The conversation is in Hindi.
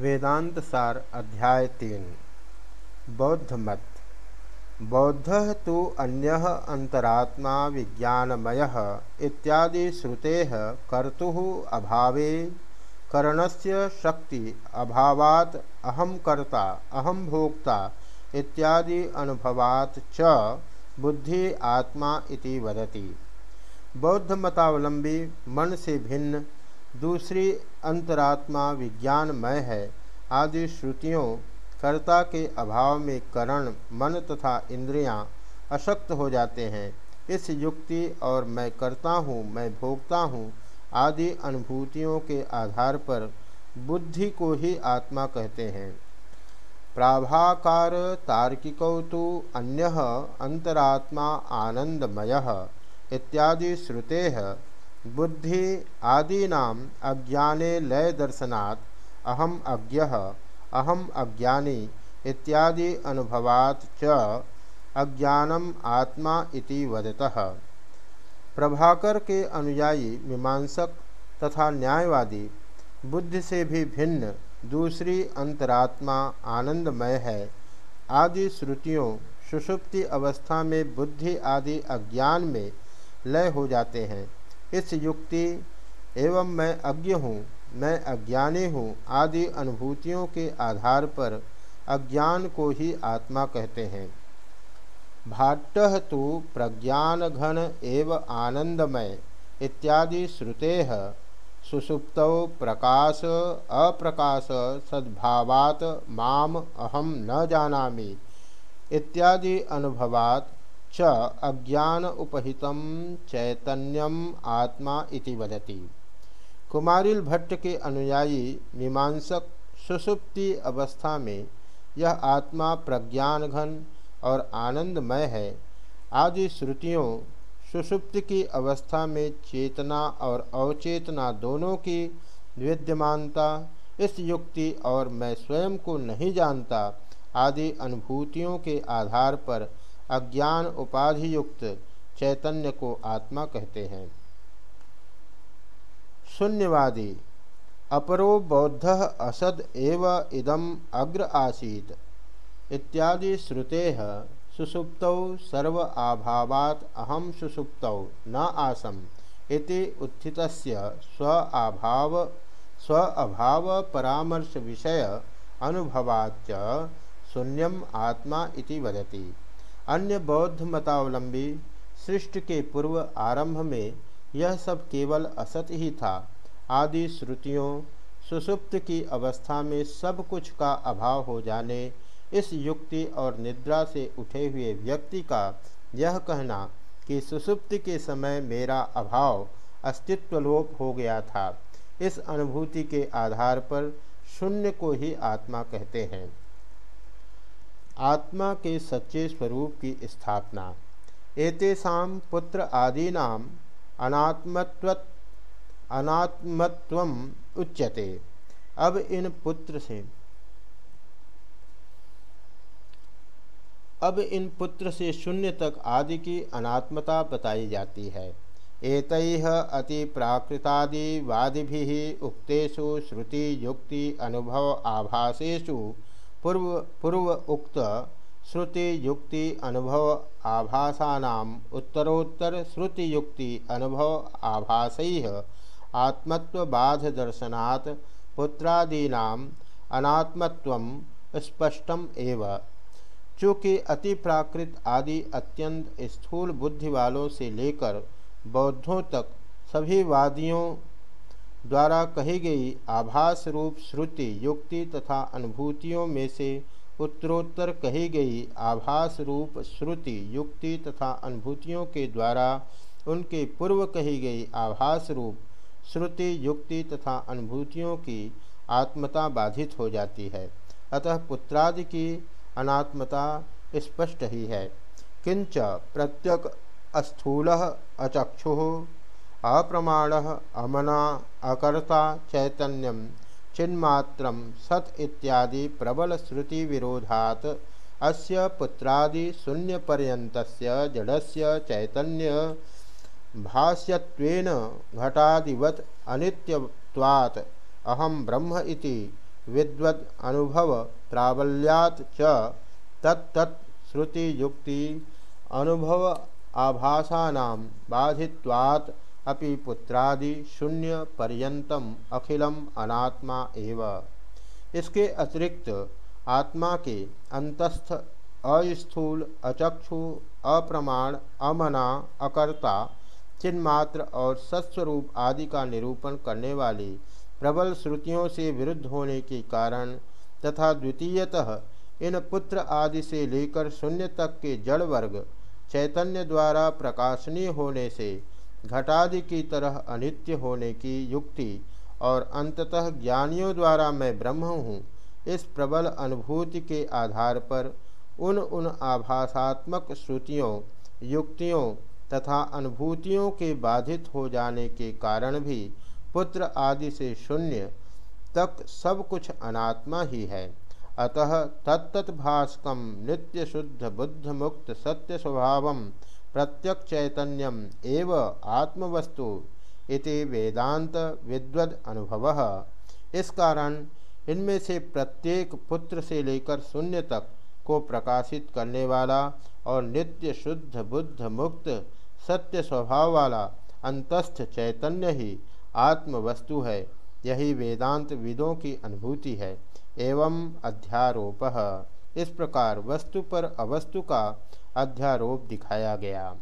वेदांत सार अध्याय तीन। बौद्ध मत। बौद्ध तो अन्य अंतरात्मा विज्ञानमय इत्यादि श्रुते कर्तु अभावे, करणस्य शक्ति अभावात अहम कर्ता अहम भोक्ता इत्यादि अनुभवात च बुद्धि आत्मा इति वदति। बौद्ध मतावलंबी, मन से भिन्न दूसरी अंतरात्मा विज्ञानमय है। आदि श्रुतियों, कर्ता के अभाव में करण, मन तथा इंद्रियाँ अशक्त हो जाते हैं। इस युक्ति और मैं करता हूँ, मैं भोगता हूँ आदि अनुभूतियों के आधार पर बुद्धि को ही आत्मा कहते हैं। प्राभाकार तार्किकौ तो अन्य अंतरात्मा आनंदमय इत्यादि श्रुते बुद्धि आदीना अज्ञाने लय दर्शनात्, अहम अज्ञ, अहम अज्ञानी इत्यादि अनुभवात् च अज्ञानम आत्मा इति वदतः। प्रभाकर के अनुयायी, मीमांसक तथा न्यायवादी, बुद्धि से भी भिन्न, दूसरी अंतरात्मा आनंदमय है। आदि श्रुतियों, सुषुप्ति अवस्था में बुद्धि आदि अज्ञान में लय हो जाते हैं। इस युक्ति एवं मैं अज्ञ हूँ, मैं अज्ञानी हूँ आदि अनुभूतियों के आधार पर अज्ञान को ही आत्मा कहते हैं। भाट्ट तो प्रज्ञान घन एव आनंदमय इत्यादि श्रुते सुसुप्त प्रकाश अप्रकाश सद्भावात माम अहम न जानामि इत्यादि अनुभवात च अज्ञान उपहित चैतन्यम आत्मा इति वदति। कुमारिल भट्ट के अनुयायी मीमांसक सुसुप्ति अवस्था में यह आत्मा प्रज्ञान घन और आनंदमय है। आदि श्रुतियों सुषुप्ति की अवस्था में चेतना और अवचेतना दोनों की विद्यमानता, इस युक्ति और मैं स्वयं को नहीं जानता आदि अनुभूतियों के आधार पर अज्ञान उपाधि युक्त चैतन्य को आत्मा कहते हैं। शून्यवादी, अपरो बौद्ध असद एव इदम अग्र आसीत। इत्यादि श्रुते सुसुप्त सर्व आभावात अहम सुसुप्त न आसम इति उत्थित स्व आभाव, स्व अभाव परामर्श विषय अनुभवाच शून्यम आत्मा इति वदति। अन्य बौद्ध मतावलंबी सृष्टि के पूर्व आरंभ में यह सब केवल असत ही था। आदि श्रुतियों, सुसुप्त की अवस्था में सब कुछ का अभाव हो जाने, इस युक्ति और निद्रा से उठे हुए व्यक्ति का यह कहना कि सुसुप्ति के समय मेरा अभाव अस्तित्वलोप हो गया था। इस अनुभूति के आधार पर शून्य को ही आत्मा कहते हैं। आत्मा के सच्चे स्वरूप की स्थापना। एतेषा पुत्र आदीना अनात्मत्व अनात्मत्व उच्यते। अब इन पुत्र से, अब इन पुत्र से शून्य तक आदि की अनात्मता बताई जाती है। एत अति प्राकृतादिवादि उक्तेषु श्रुति युक्ति अनुभव आभासेषु पूर्व पूर्व उक्त श्रुति युक्ति अनुभव आभासानाम उत्तरोत्तर श्रुति युक्ति अनुभव आभास आत्मत्व बाध दर्शनात् पुत्रादीना अनात्मत्व स्पष्टम एव। चूँकि अति प्राकृत आदि अत्यंत स्थूल बुद्धि वालों से लेकर बौद्धों तक सभी वादियों द्वारा कही गई आभास रूप श्रुति युक्ति तथा अनुभूतियों में से उत्तरोत्तर कही गई आभास रूप श्रुति युक्ति तथा अनुभूतियों के द्वारा उनके पूर्व कही गई आभास रूप श्रुति युक्ति तथा अनुभूतियों की आत्मता बाधित हो जाती है। अतः पुत्रादि की अनात्मता स्पष्ट ही है। किंच प्रत्यक स्थूल अचक्षु अप्रमाण अमना अकर्ता चैतन्यम चिन्मात्र सत इत्यादि प्रबल श्रुति विरोधात अस्य पुत्रादि शून्य पर्यन्तस्य जडस्य चैतन्य भाष्यत्वेन घटादिवत अनित्यत्वात्। अहम ब्रह्म इति विद्वद अनुभव प्राबल्यात च तत्त श्रुति युक्ति अनुभव आभासा बाधित्वात् अपि पुत्रादि शून्य पर्यंतम अखिलम अनात्मा एव। इसके अतिरिक्त आत्मा के अंतस्थ अस्थूल, अचक्षु, अप्रमाण, अमना, अकर्ता, चिन्मात्र और सत्स्वरूप आदि का निरूपण करने वाली प्रबल श्रुतियों से विरुद्ध होने के कारण तथा द्वितीयतः इन पुत्र आदि से लेकर शून्य तक के जड़ वर्ग चैतन्य द्वारा प्रकाशनीय होने से घटादि की तरह अनित्य होने की युक्ति और अंततः ज्ञानियों द्वारा मैं ब्रह्म हूँ, इस प्रबल अनुभूति के आधार पर उन उन आभासात्मक श्रुतियों, युक्तियों तथा अनुभूतियों के बाधित हो जाने के कारण भी पुत्र आदि से शून्य तक सब कुछ अनात्मा ही है। अतः तत्तभास्कम नित्य शुद्ध बुद्ध मुक्त सत्य स्वभाव प्रत्यक्ष चैतन्यम एव आत्मवस्तु इति वेदांत विद्वद अनुभव। इस कारण इनमें से प्रत्येक पुत्र से लेकर शून्य तक को प्रकाशित करने वाला और नित्य शुद्ध बुद्ध मुक्त सत्य स्वभाव वाला अंतस्थ चैतन्य ही आत्मवस्तु है। यही वेदांत विदों की अनुभूति है। एवं अध्यारोप। इस प्रकार वस्तु पर अवस्तु का अध्यारोप दिखाया गया।